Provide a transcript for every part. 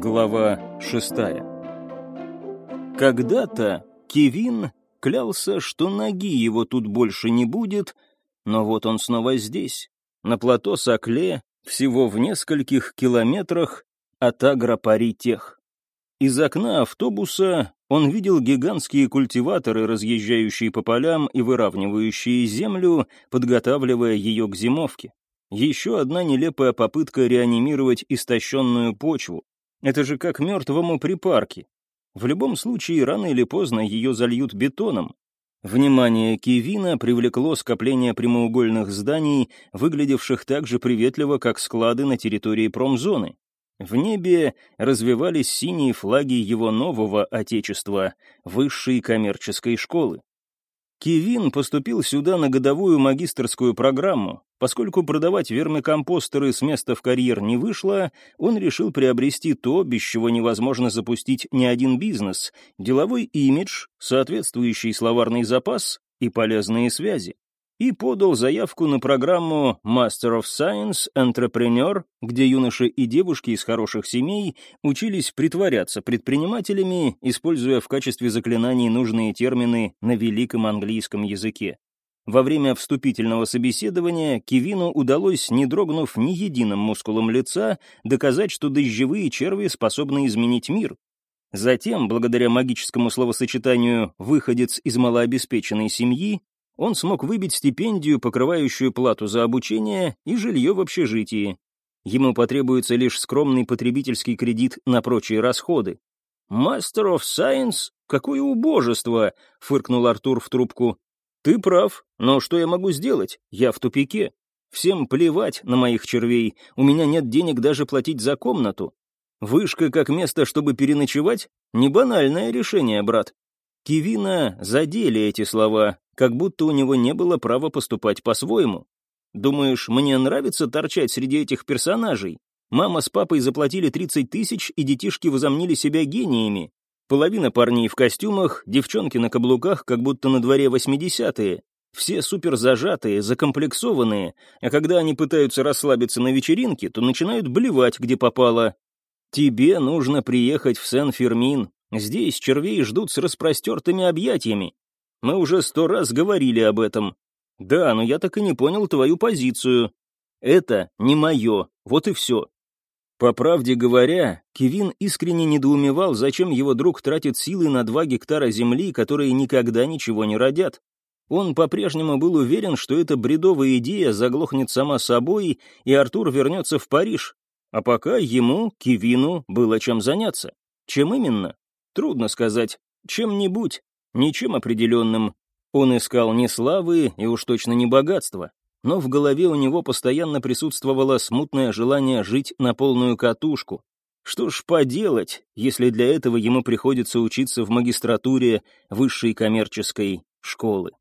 Глава шестая Когда-то Кевин клялся, что ноги его тут больше не будет, но вот он снова здесь, на плато Сокле, всего в нескольких километрах от Агропаритех. Из окна автобуса он видел гигантские культиваторы, разъезжающие по полям и выравнивающие землю, подготавливая ее к зимовке. Еще одна нелепая попытка реанимировать истощенную почву. Это же как мертвому припарке. В любом случае, рано или поздно ее зальют бетоном. Внимание Кевина привлекло скопление прямоугольных зданий, выглядевших так же приветливо, как склады на территории промзоны. В небе развивались синие флаги его нового отечества, высшей коммерческой школы. Кевин поступил сюда на годовую магистрскую программу. Поскольку продавать вермикомпостеры с места в карьер не вышло, он решил приобрести то, без чего невозможно запустить ни один бизнес — деловой имидж, соответствующий словарный запас и полезные связи и подал заявку на программу Master of Science Entrepreneur, где юноши и девушки из хороших семей учились притворяться предпринимателями, используя в качестве заклинаний нужные термины на великом английском языке. Во время вступительного собеседования Кевину удалось, не дрогнув ни единым мускулом лица, доказать, что дождевые черви способны изменить мир. Затем, благодаря магическому словосочетанию «выходец из малообеспеченной семьи», он смог выбить стипендию, покрывающую плату за обучение и жилье в общежитии. Ему потребуется лишь скромный потребительский кредит на прочие расходы. «Master of Science? Какое убожество!» — фыркнул Артур в трубку. «Ты прав, но что я могу сделать? Я в тупике. Всем плевать на моих червей, у меня нет денег даже платить за комнату. Вышка как место, чтобы переночевать? Не банальное решение, брат». Кивина задели эти слова, как будто у него не было права поступать по-своему. Думаешь, мне нравится торчать среди этих персонажей? Мама с папой заплатили 30 тысяч, и детишки возомнили себя гениями. Половина парней в костюмах, девчонки на каблуках, как будто на дворе 80-е. Все супер зажатые, закомплексованные, а когда они пытаются расслабиться на вечеринке, то начинают блевать, где попало. Тебе нужно приехать в Сен-Фермин. Здесь червей ждут с распростертыми объятиями. Мы уже сто раз говорили об этом. Да, но я так и не понял твою позицию. Это не мое, вот и все. По правде говоря, Кевин искренне недоумевал, зачем его друг тратит силы на два гектара земли, которые никогда ничего не родят. Он по-прежнему был уверен, что эта бредовая идея заглохнет сама собой, и Артур вернется в Париж. А пока ему, Кевину, было чем заняться. Чем именно? Трудно сказать. Чем-нибудь. Ничем определенным. Он искал не славы и уж точно не богатства, но в голове у него постоянно присутствовало смутное желание жить на полную катушку. Что ж поделать, если для этого ему приходится учиться в магистратуре высшей коммерческой школы.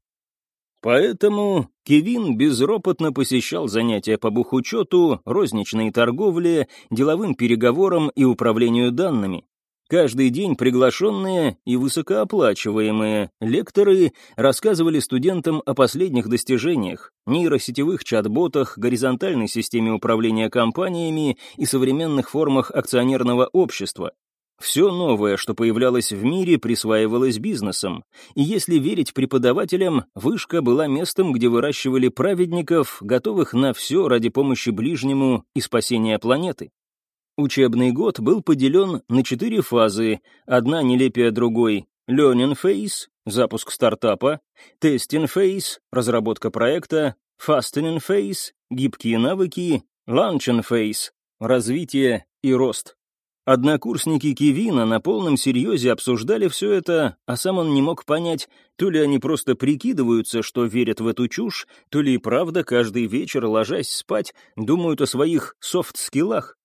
Поэтому Кевин безропотно посещал занятия по бухучету, розничной торговле, деловым переговорам и управлению данными. Каждый день приглашенные и высокооплачиваемые лекторы рассказывали студентам о последних достижениях, нейросетевых чат-ботах, горизонтальной системе управления компаниями и современных формах акционерного общества. Все новое, что появлялось в мире, присваивалось бизнесом, и если верить преподавателям, вышка была местом, где выращивали праведников, готовых на все ради помощи ближнему и спасения планеты. Учебный год был поделен на четыре фазы, одна нелепее другой. Learning Phase — запуск стартапа, Testing Phase — разработка проекта, Fastening Phase — гибкие навыки, Launching Phase — развитие и рост. Однокурсники Кевина на полном серьезе обсуждали все это, а сам он не мог понять, то ли они просто прикидываются, что верят в эту чушь, то ли и правда каждый вечер, ложась спать, думают о своих софт-скиллах.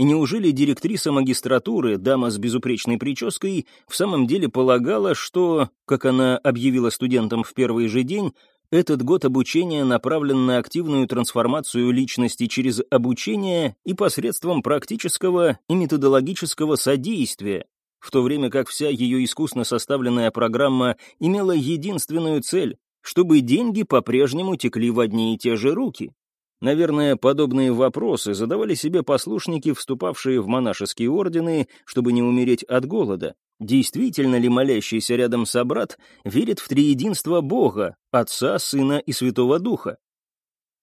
И неужели директриса магистратуры, дама с безупречной прической, в самом деле полагала, что, как она объявила студентам в первый же день, этот год обучения направлен на активную трансформацию личности через обучение и посредством практического и методологического содействия, в то время как вся ее искусно составленная программа имела единственную цель, чтобы деньги по-прежнему текли в одни и те же руки. Наверное, подобные вопросы задавали себе послушники, вступавшие в монашеские ордены, чтобы не умереть от голода. Действительно ли молящийся рядом собрат верит в триединство Бога, Отца, Сына и Святого Духа?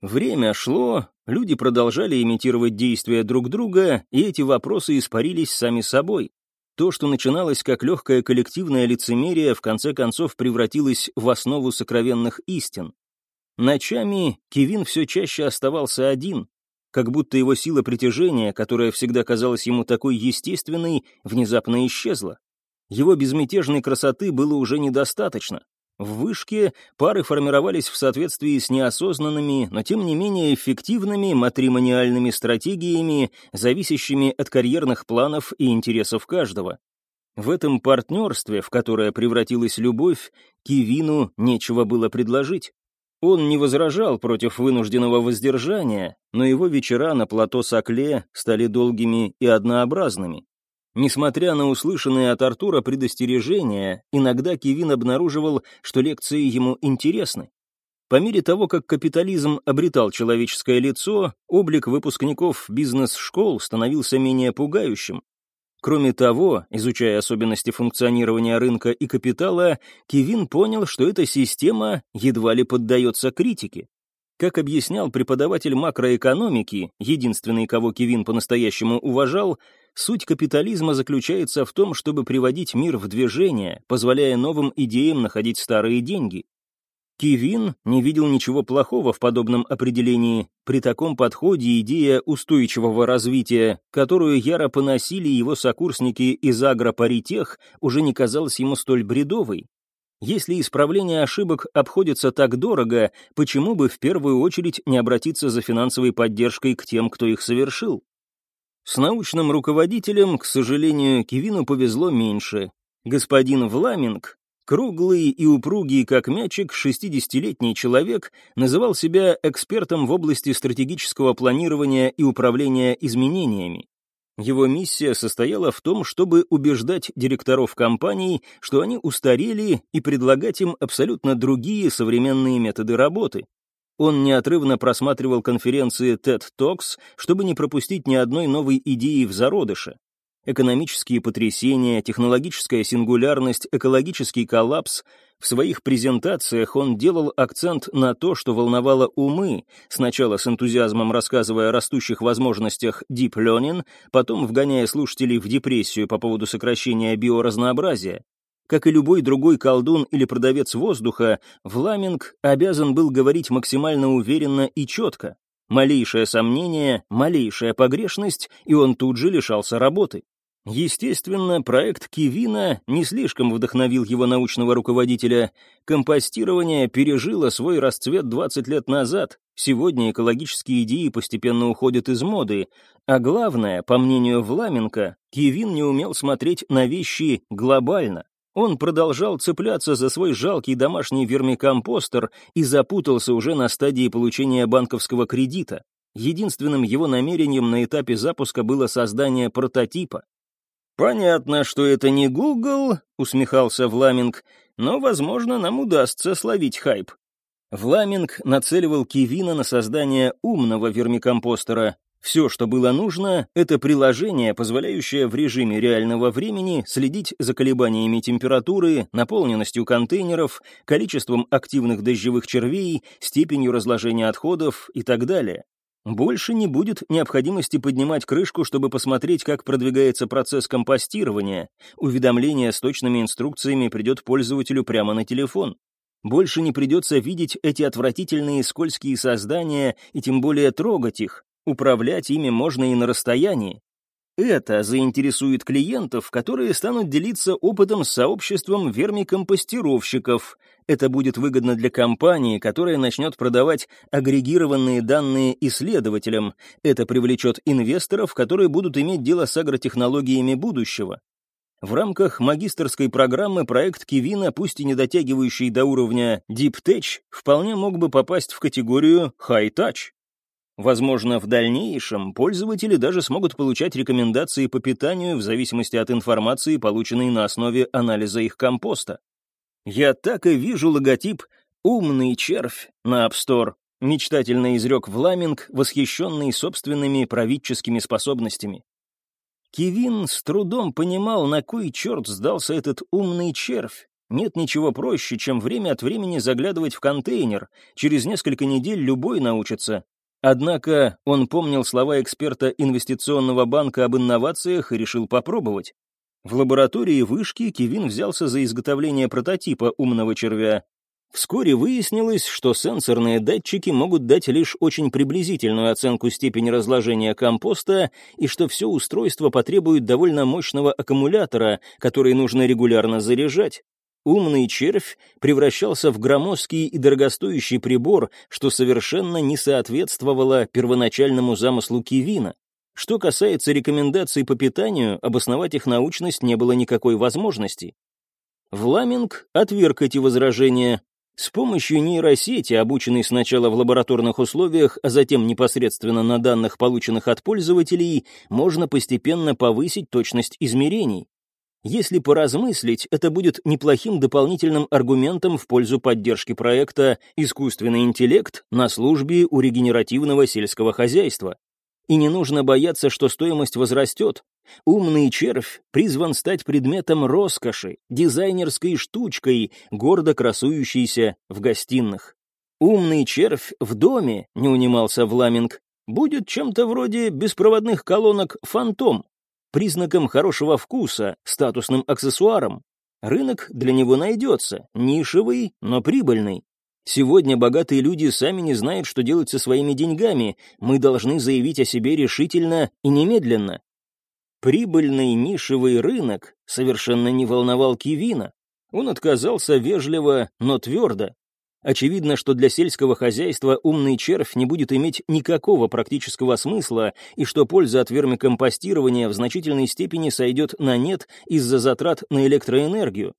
Время шло, люди продолжали имитировать действия друг друга, и эти вопросы испарились сами собой. То, что начиналось как легкое коллективное лицемерие, в конце концов превратилось в основу сокровенных истин. Ночами Кевин все чаще оставался один, как будто его сила притяжения, которая всегда казалась ему такой естественной, внезапно исчезла. Его безмятежной красоты было уже недостаточно. В вышке пары формировались в соответствии с неосознанными, но тем не менее эффективными матримониальными стратегиями, зависящими от карьерных планов и интересов каждого. В этом партнерстве, в которое превратилась любовь, Кивину нечего было предложить. Он не возражал против вынужденного воздержания, но его вечера на плато Сокле стали долгими и однообразными. Несмотря на услышанные от Артура предостережения, иногда Кевин обнаруживал, что лекции ему интересны. По мере того, как капитализм обретал человеческое лицо, облик выпускников бизнес-школ становился менее пугающим. Кроме того, изучая особенности функционирования рынка и капитала, Кевин понял, что эта система едва ли поддается критике. Как объяснял преподаватель макроэкономики, единственный, кого Кевин по-настоящему уважал, суть капитализма заключается в том, чтобы приводить мир в движение, позволяя новым идеям находить старые деньги. Кивин не видел ничего плохого в подобном определении. При таком подходе идея устойчивого развития, которую яро поносили его сокурсники из агропаритех, уже не казалась ему столь бредовой. Если исправление ошибок обходится так дорого, почему бы в первую очередь не обратиться за финансовой поддержкой к тем, кто их совершил? С научным руководителем, к сожалению, Кивину повезло меньше. Господин Вламинг, Круглый и упругий, как мячик, 60-летний человек называл себя экспертом в области стратегического планирования и управления изменениями. Его миссия состояла в том, чтобы убеждать директоров компаний, что они устарели, и предлагать им абсолютно другие современные методы работы. Он неотрывно просматривал конференции TED Talks, чтобы не пропустить ни одной новой идеи в зародыше экономические потрясения, технологическая сингулярность, экологический коллапс. В своих презентациях он делал акцент на то, что волновало умы, сначала с энтузиазмом рассказывая о растущих возможностях Deep Learning, потом вгоняя слушателей в депрессию по поводу сокращения биоразнообразия. Как и любой другой колдун или продавец воздуха, Вламинг обязан был говорить максимально уверенно и четко. Малейшее сомнение, малейшая погрешность, и он тут же лишался работы. Естественно, проект Кивина не слишком вдохновил его научного руководителя. Компостирование пережило свой расцвет 20 лет назад. Сегодня экологические идеи постепенно уходят из моды. А главное, по мнению Вламенко, Кивин не умел смотреть на вещи глобально. Он продолжал цепляться за свой жалкий домашний вермикомпостер и запутался уже на стадии получения банковского кредита. Единственным его намерением на этапе запуска было создание прототипа. «Понятно, что это не Google», — усмехался Вламинг, «но, возможно, нам удастся словить хайп». Вламинг нацеливал Кивина на создание умного вермикомпостера. Все, что было нужно, это приложение, позволяющее в режиме реального времени следить за колебаниями температуры, наполненностью контейнеров, количеством активных дождевых червей, степенью разложения отходов и так далее. Больше не будет необходимости поднимать крышку, чтобы посмотреть, как продвигается процесс компостирования. Уведомление с точными инструкциями придет пользователю прямо на телефон. Больше не придется видеть эти отвратительные скользкие создания и тем более трогать их. Управлять ими можно и на расстоянии. Это заинтересует клиентов, которые станут делиться опытом с сообществом вермикомпостировщиков. Это будет выгодно для компании, которая начнет продавать агрегированные данные исследователям. Это привлечет инвесторов, которые будут иметь дело с агротехнологиями будущего. В рамках магистрской программы проект Кивина, пусть и не дотягивающий до уровня Deep Tech, вполне мог бы попасть в категорию High Touch. Возможно, в дальнейшем пользователи даже смогут получать рекомендации по питанию в зависимости от информации, полученной на основе анализа их компоста. Я так и вижу логотип «Умный червь» на App Store. — мечтательно изрек Вламинг, восхищенный собственными правительскими способностями. Кивин с трудом понимал, на кой черт сдался этот умный червь. Нет ничего проще, чем время от времени заглядывать в контейнер. Через несколько недель любой научится. Однако он помнил слова эксперта инвестиционного банка об инновациях и решил попробовать. В лаборатории вышки Кивин взялся за изготовление прототипа умного червя. Вскоре выяснилось, что сенсорные датчики могут дать лишь очень приблизительную оценку степени разложения компоста и что все устройство потребует довольно мощного аккумулятора, который нужно регулярно заряжать. Умный червь превращался в громоздкий и дорогостоящий прибор, что совершенно не соответствовало первоначальному замыслу Кивина. Что касается рекомендаций по питанию, обосновать их научность не было никакой возможности. Вламинг отверг эти возражения. С помощью нейросети, обученной сначала в лабораторных условиях, а затем непосредственно на данных, полученных от пользователей, можно постепенно повысить точность измерений. Если поразмыслить, это будет неплохим дополнительным аргументом в пользу поддержки проекта «Искусственный интеллект» на службе у регенеративного сельского хозяйства. И не нужно бояться, что стоимость возрастет. Умный червь призван стать предметом роскоши, дизайнерской штучкой, гордо красующейся в гостиных. Умный червь в доме, не унимался Вламинг, будет чем-то вроде беспроводных колонок «Фантом», признаком хорошего вкуса, статусным аксессуаром. Рынок для него найдется, нишевый, но прибыльный. Сегодня богатые люди сами не знают, что делать со своими деньгами. Мы должны заявить о себе решительно и немедленно. Прибыльный нишевый рынок совершенно не волновал Кивина. Он отказался вежливо, но твердо. Очевидно, что для сельского хозяйства умный червь не будет иметь никакого практического смысла, и что польза от вермикомпостирования в значительной степени сойдет на нет из-за затрат на электроэнергию.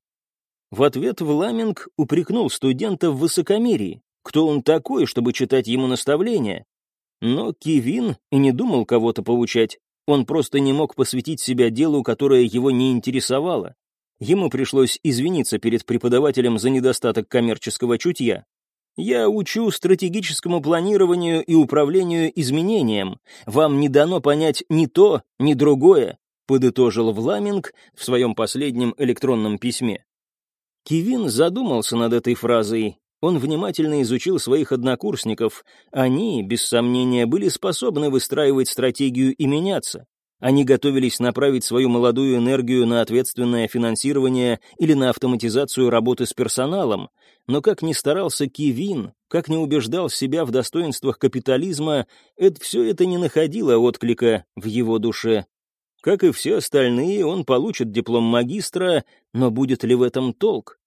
В ответ Вламинг упрекнул студента в высокомерии. Кто он такой, чтобы читать ему наставления? Но Кивин и не думал кого-то поучать. Он просто не мог посвятить себя делу, которое его не интересовало. Ему пришлось извиниться перед преподавателем за недостаток коммерческого чутья. «Я учу стратегическому планированию и управлению изменением. Вам не дано понять ни то, ни другое», подытожил Вламинг в своем последнем электронном письме. Кивин задумался над этой фразой. Он внимательно изучил своих однокурсников. Они, без сомнения, были способны выстраивать стратегию и меняться. Они готовились направить свою молодую энергию на ответственное финансирование или на автоматизацию работы с персоналом. Но как ни старался Кивин, как ни убеждал себя в достоинствах капитализма, это все это не находило отклика в его душе. Как и все остальные, он получит диплом магистра, но будет ли в этом толк?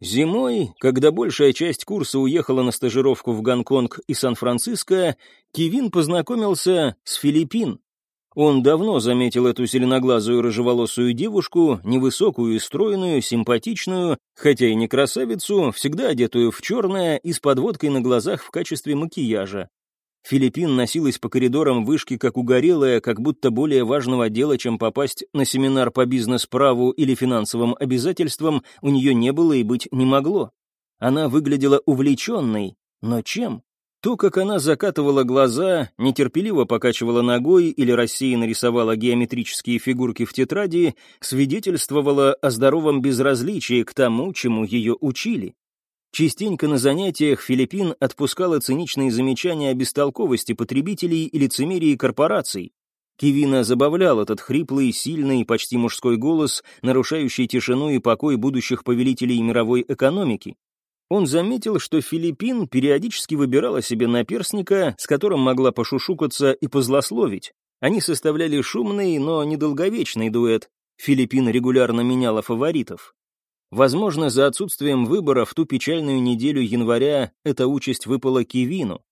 Зимой, когда большая часть курса уехала на стажировку в Гонконг и Сан-Франциско, Кивин познакомился с Филиппин. Он давно заметил эту зеленоглазую рыжеволосую девушку, невысокую и стройную, симпатичную, хотя и не красавицу, всегда одетую в черное и с подводкой на глазах в качестве макияжа. Филиппин носилась по коридорам вышки как угорелая, как будто более важного дела, чем попасть на семинар по бизнес-праву или финансовым обязательствам, у нее не было и быть не могло. Она выглядела увлеченной, но чем? То, как она закатывала глаза, нетерпеливо покачивала ногой или рассеянно рисовала геометрические фигурки в тетради, свидетельствовало о здоровом безразличии к тому, чему ее учили. Частенько на занятиях Филиппин отпускала циничные замечания о бестолковости потребителей и лицемерии корпораций. Кивина забавлял этот хриплый, сильный, почти мужской голос, нарушающий тишину и покой будущих повелителей мировой экономики. Он заметил, что Филиппин периодически выбирала себе наперсника, с которым могла пошушукаться и позлословить. Они составляли шумный, но недолговечный дуэт. Филиппин регулярно меняла фаворитов. Возможно, за отсутствием выбора в ту печальную неделю января эта участь выпала Кивину.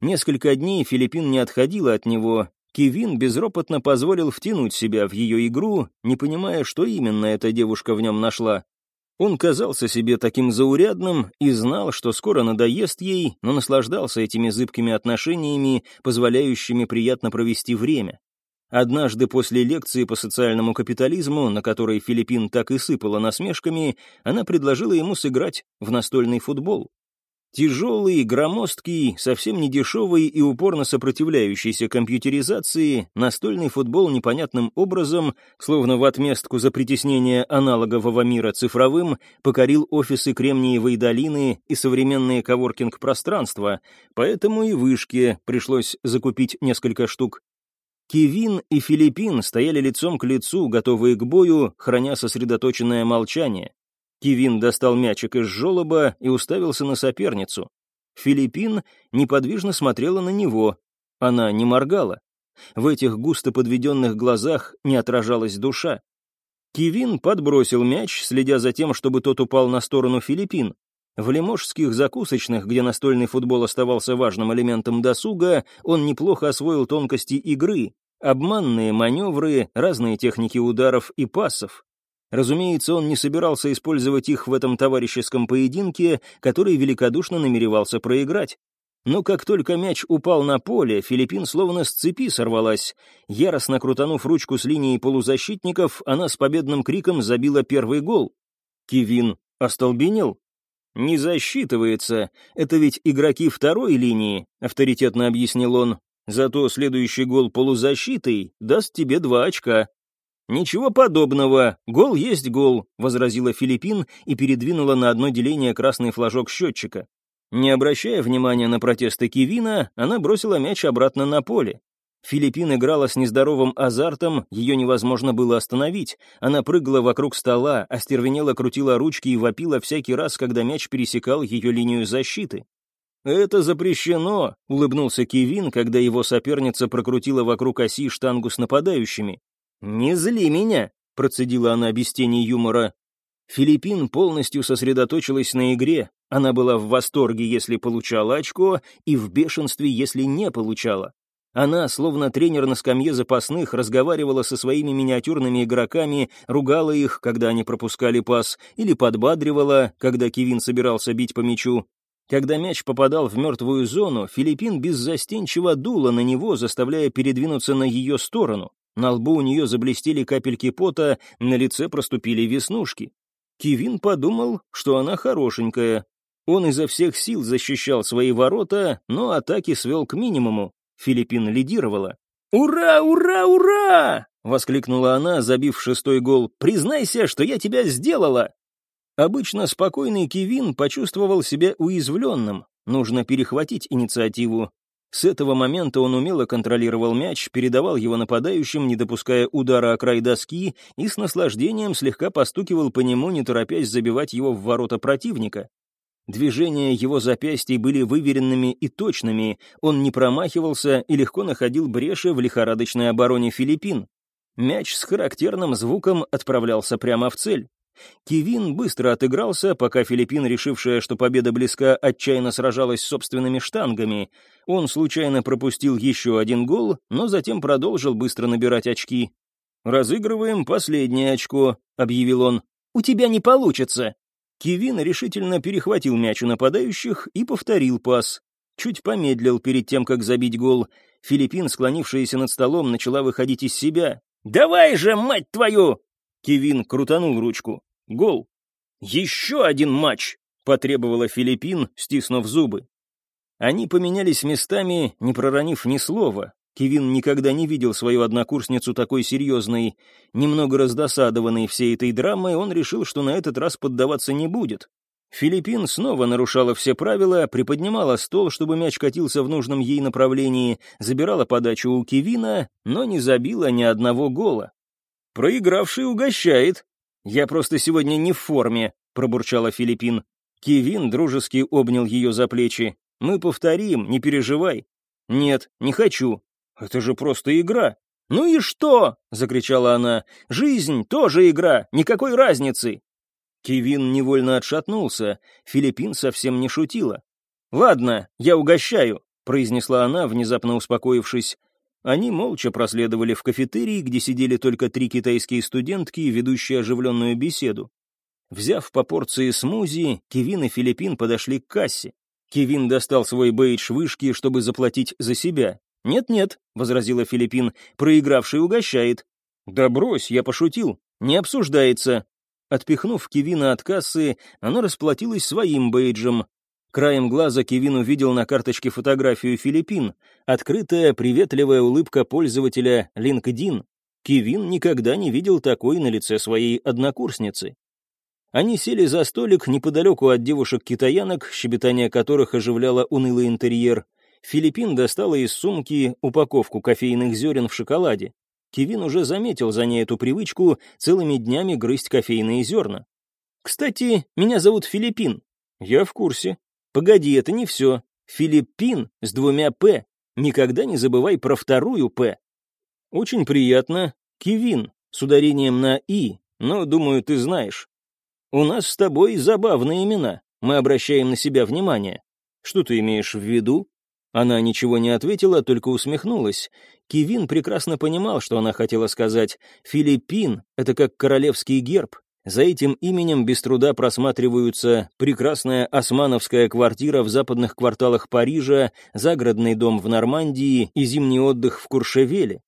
Несколько дней Филиппин не отходила от него. Кивин безропотно позволил втянуть себя в ее игру, не понимая, что именно эта девушка в нем нашла. Он казался себе таким заурядным и знал, что скоро надоест ей, но наслаждался этими зыбкими отношениями, позволяющими приятно провести время. Однажды после лекции по социальному капитализму, на которой Филиппин так и сыпала насмешками, она предложила ему сыграть в настольный футбол. Тяжелый, громоздкий, совсем не дешевый и упорно сопротивляющийся компьютеризации, настольный футбол непонятным образом, словно в отместку за притеснение аналогового мира цифровым, покорил офисы Кремниевой долины и современные коворкинг-пространства, поэтому и вышке пришлось закупить несколько штук. Кивин и Филиппин стояли лицом к лицу, готовые к бою, храня сосредоточенное молчание. Кивин достал мячик из желоба и уставился на соперницу. Филиппин неподвижно смотрела на него. Она не моргала. В этих густо подведенных глазах не отражалась душа. Кивин подбросил мяч, следя за тем, чтобы тот упал на сторону Филиппин. В лиможских закусочных, где настольный футбол оставался важным элементом досуга, он неплохо освоил тонкости игры, обманные маневры, разные техники ударов и пасов. Разумеется, он не собирался использовать их в этом товарищеском поединке, который великодушно намеревался проиграть. Но как только мяч упал на поле, Филиппин словно с цепи сорвалась. Яростно крутанув ручку с линии полузащитников, она с победным криком забила первый гол. Кивин остолбенел. «Не засчитывается. Это ведь игроки второй линии», — авторитетно объяснил он. «Зато следующий гол полузащитой даст тебе два очка». «Ничего подобного. Гол есть гол», — возразила Филиппин и передвинула на одно деление красный флажок счетчика. Не обращая внимания на протесты Кивина, она бросила мяч обратно на поле. Филиппин играла с нездоровым азартом, ее невозможно было остановить. Она прыгала вокруг стола, остервенело крутила ручки и вопила всякий раз, когда мяч пересекал ее линию защиты. «Это запрещено», — улыбнулся Кивин, когда его соперница прокрутила вокруг оси штангу с нападающими. «Не зли меня», — процедила она без тени юмора. Филиппин полностью сосредоточилась на игре. Она была в восторге, если получала очко, и в бешенстве, если не получала. Она, словно тренер на скамье запасных, разговаривала со своими миниатюрными игроками, ругала их, когда они пропускали пас, или подбадривала, когда Кевин собирался бить по мячу. Когда мяч попадал в мертвую зону, Филиппин беззастенчиво дула на него, заставляя передвинуться на ее сторону. На лбу у нее заблестели капельки пота, на лице проступили веснушки. Кивин подумал, что она хорошенькая. Он изо всех сил защищал свои ворота, но атаки свел к минимуму. Филиппин лидировала. «Ура, ура, ура!» — воскликнула она, забив шестой гол. «Признайся, что я тебя сделала!» Обычно спокойный Кивин почувствовал себя уязвленным. Нужно перехватить инициативу. С этого момента он умело контролировал мяч, передавал его нападающим, не допуская удара о край доски, и с наслаждением слегка постукивал по нему, не торопясь забивать его в ворота противника. Движения его запястий были выверенными и точными, он не промахивался и легко находил бреши в лихорадочной обороне Филиппин. Мяч с характерным звуком отправлялся прямо в цель. Кивин быстро отыгрался, пока Филиппин, решившая, что победа близка, отчаянно сражалась с собственными штангами. Он случайно пропустил еще один гол, но затем продолжил быстро набирать очки. «Разыгрываем последнее очко», — объявил он. «У тебя не получится». Кивин решительно перехватил мяч у нападающих и повторил пас. Чуть помедлил перед тем, как забить гол. Филиппин, склонившаяся над столом, начала выходить из себя. «Давай же, мать твою!» Кевин крутанул ручку. Гол. «Еще один матч!» — потребовала Филиппин, стиснув зубы. Они поменялись местами, не проронив ни слова. Кевин никогда не видел свою однокурсницу такой серьезной. Немного раздосадованный всей этой драмой, он решил, что на этот раз поддаваться не будет. Филиппин снова нарушала все правила, приподнимала стол, чтобы мяч катился в нужном ей направлении, забирала подачу у Кевина, но не забила ни одного гола. «Проигравший угощает». «Я просто сегодня не в форме», — пробурчала Филиппин. Кевин дружески обнял ее за плечи. «Мы повторим, не переживай». «Нет, не хочу». «Это же просто игра». «Ну и что?» — закричала она. «Жизнь тоже игра, никакой разницы». Кевин невольно отшатнулся. Филиппин совсем не шутила. «Ладно, я угощаю», — произнесла она, внезапно успокоившись. Они молча проследовали в кафетерий, где сидели только три китайские студентки, ведущие оживленную беседу. Взяв по порции смузи, Кевин и Филиппин подошли к кассе. Кевин достал свой бейдж вышки, чтобы заплатить за себя. «Нет-нет», — возразила Филиппин, — «проигравший угощает». «Да брось, я пошутил. Не обсуждается». Отпихнув Кевина от кассы, она расплатилась своим бейджем. Краем глаза Кевин увидел на карточке фотографию Филиппин, открытая, приветливая улыбка пользователя LinkedIn. Кевин никогда не видел такой на лице своей однокурсницы. Они сели за столик неподалеку от девушек-китаянок, щебетание которых оживляло унылый интерьер. Филиппин достала из сумки упаковку кофейных зерен в шоколаде. Кевин уже заметил за ней эту привычку целыми днями грызть кофейные зерна. «Кстати, меня зовут Филиппин». «Я в курсе». «Погоди, это не все. Филиппин с двумя «п». Никогда не забывай про вторую «п». «Очень приятно. Кевин, с ударением на «и», но, думаю, ты знаешь. У нас с тобой забавные имена. Мы обращаем на себя внимание. Что ты имеешь в виду?» Она ничего не ответила, только усмехнулась. Кевин прекрасно понимал, что она хотела сказать. «Филиппин — это как королевский герб. За этим именем без труда просматриваются прекрасная османовская квартира в западных кварталах Парижа, загородный дом в Нормандии и зимний отдых в Куршевеле.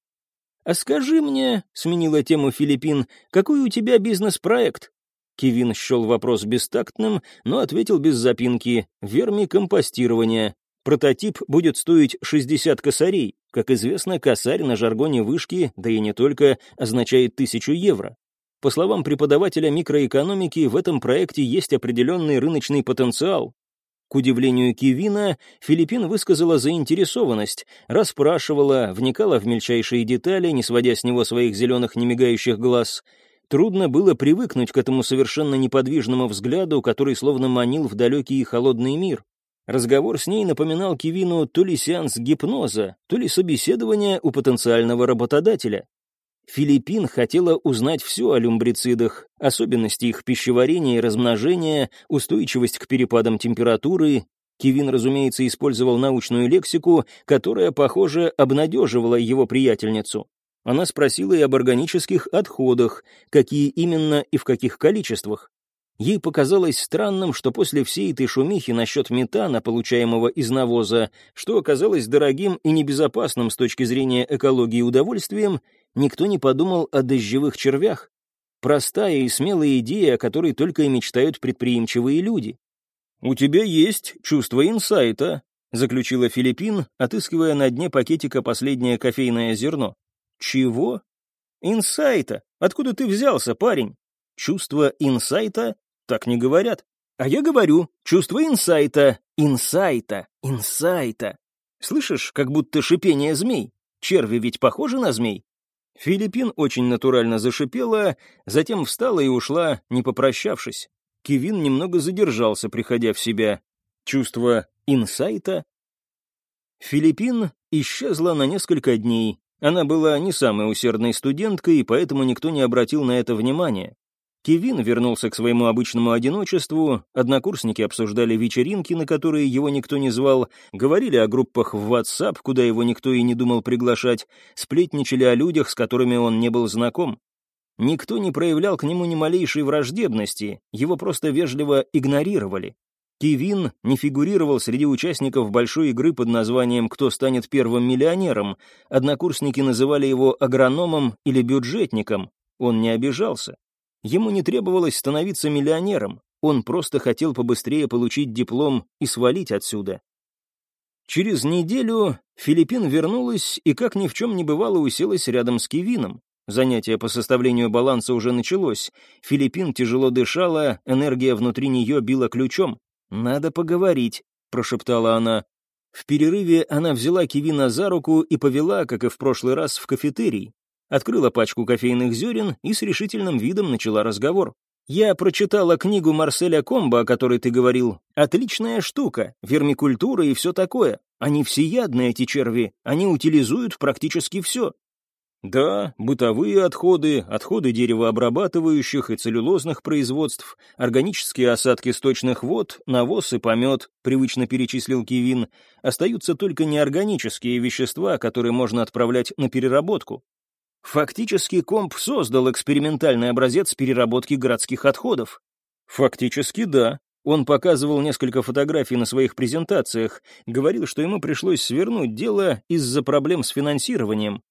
«А скажи мне», — сменила тему Филиппин, — «какой у тебя бизнес-проект?» Кевин счел вопрос бестактным, но ответил без запинки. «Вермикомпостирование. Прототип будет стоить 60 косарей. Как известно, косарь на жаргоне вышки, да и не только, означает тысячу евро. По словам преподавателя микроэкономики, в этом проекте есть определенный рыночный потенциал. К удивлению Кивина, Филиппин высказала заинтересованность, расспрашивала, вникала в мельчайшие детали, не сводя с него своих зеленых немигающих глаз. Трудно было привыкнуть к этому совершенно неподвижному взгляду, который словно манил в далекий и холодный мир. Разговор с ней напоминал Кивину то ли сеанс гипноза, то ли собеседование у потенциального работодателя. Филиппин хотела узнать все о люмбрицидах, особенности их пищеварения и размножения, устойчивость к перепадам температуры. Кивин, разумеется, использовал научную лексику, которая, похоже, обнадеживала его приятельницу. Она спросила и об органических отходах, какие именно и в каких количествах. Ей показалось странным, что после всей этой шумихи насчет метана, получаемого из навоза, что оказалось дорогим и небезопасным с точки зрения экологии удовольствием, никто не подумал о дождевых червях. Простая и смелая идея, о которой только и мечтают предприимчивые люди. «У тебя есть чувство инсайта», — заключила Филиппин, отыскивая на дне пакетика последнее кофейное зерно. «Чего?» «Инсайта. Откуда ты взялся, парень?» «Чувство инсайта так не говорят. А я говорю, чувство инсайта, инсайта, инсайта. Слышишь, как будто шипение змей? Черви ведь похожи на змей? Филиппин очень натурально зашипела, затем встала и ушла, не попрощавшись. Кевин немного задержался, приходя в себя. Чувство инсайта? Филиппин исчезла на несколько дней. Она была не самой усердной студенткой, и поэтому никто не обратил на это внимания. Кевин вернулся к своему обычному одиночеству, однокурсники обсуждали вечеринки, на которые его никто не звал, говорили о группах в WhatsApp, куда его никто и не думал приглашать, сплетничали о людях, с которыми он не был знаком. Никто не проявлял к нему ни малейшей враждебности, его просто вежливо игнорировали. Кевин не фигурировал среди участников большой игры под названием «Кто станет первым миллионером?». Однокурсники называли его агрономом или бюджетником. Он не обижался. Ему не требовалось становиться миллионером, он просто хотел побыстрее получить диплом и свалить отсюда. Через неделю Филиппин вернулась и, как ни в чем не бывало, уселась рядом с Кевином. Занятие по составлению баланса уже началось. Филиппин тяжело дышала, энергия внутри нее била ключом. «Надо поговорить», — прошептала она. В перерыве она взяла Кевина за руку и повела, как и в прошлый раз, в кафетерий открыла пачку кофейных зерен и с решительным видом начала разговор. «Я прочитала книгу Марселя Комба, о которой ты говорил. Отличная штука, вермикультура и все такое. Они всеядные, эти черви, они утилизуют практически все. Да, бытовые отходы, отходы деревообрабатывающих и целлюлозных производств, органические осадки сточных вод, навоз и помет, привычно перечислил Кивин, остаются только неорганические вещества, которые можно отправлять на переработку. Фактически комп создал экспериментальный образец переработки городских отходов. Фактически да. Он показывал несколько фотографий на своих презентациях, говорил, что ему пришлось свернуть дело из-за проблем с финансированием.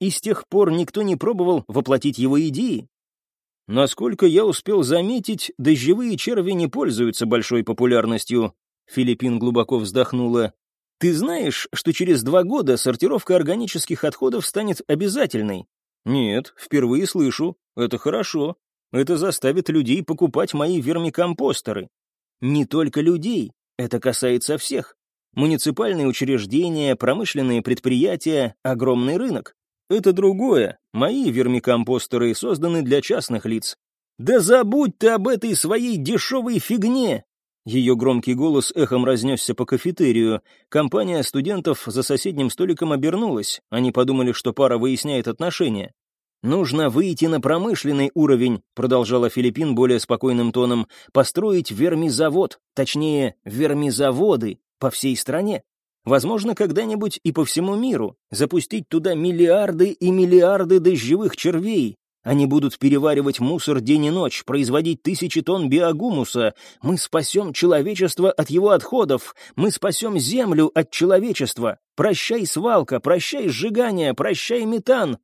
И с тех пор никто не пробовал воплотить его идеи. Насколько я успел заметить, дождевые черви не пользуются большой популярностью. Филиппин глубоко вздохнула. «Ты знаешь, что через два года сортировка органических отходов станет обязательной?» «Нет, впервые слышу. Это хорошо. Это заставит людей покупать мои вермикомпостеры». «Не только людей. Это касается всех. Муниципальные учреждения, промышленные предприятия, огромный рынок. Это другое. Мои вермикомпостеры созданы для частных лиц. Да забудь ты об этой своей дешевой фигне! Ее громкий голос эхом разнесся по кафетерию. Компания студентов за соседним столиком обернулась. Они подумали, что пара выясняет отношения. «Нужно выйти на промышленный уровень», — продолжала Филиппин более спокойным тоном, «построить вермизавод, точнее, вермизаводы по всей стране. Возможно, когда-нибудь и по всему миру. Запустить туда миллиарды и миллиарды дождевых червей. Они будут переваривать мусор день и ночь, производить тысячи тонн биогумуса. Мы спасем человечество от его отходов. Мы спасем Землю от человечества. Прощай свалка, прощай сжигание, прощай метан.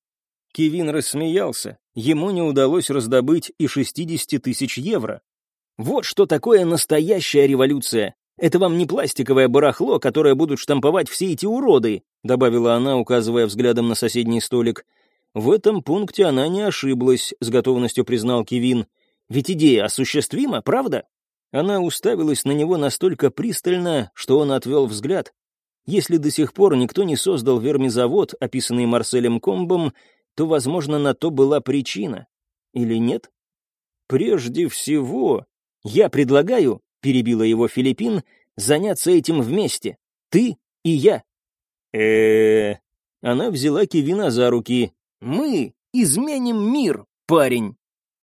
Кевин рассмеялся. Ему не удалось раздобыть и 60 тысяч евро. Вот что такое настоящая революция. Это вам не пластиковое барахло, которое будут штамповать все эти уроды», добавила она, указывая взглядом на соседний столик. В этом пункте она не ошиблась, с готовностью признал Кевин. Ведь идея осуществима, правда? Она уставилась на него настолько пристально, что он отвел взгляд. Если до сих пор никто не создал вермизавод, описанный Марселем Комбом, то, возможно, на то была причина. Или нет? Прежде всего, я предлагаю перебила его Филиппин, заняться этим вместе. Ты и я. э Она взяла Кевина за руки. «Мы изменим мир, парень!»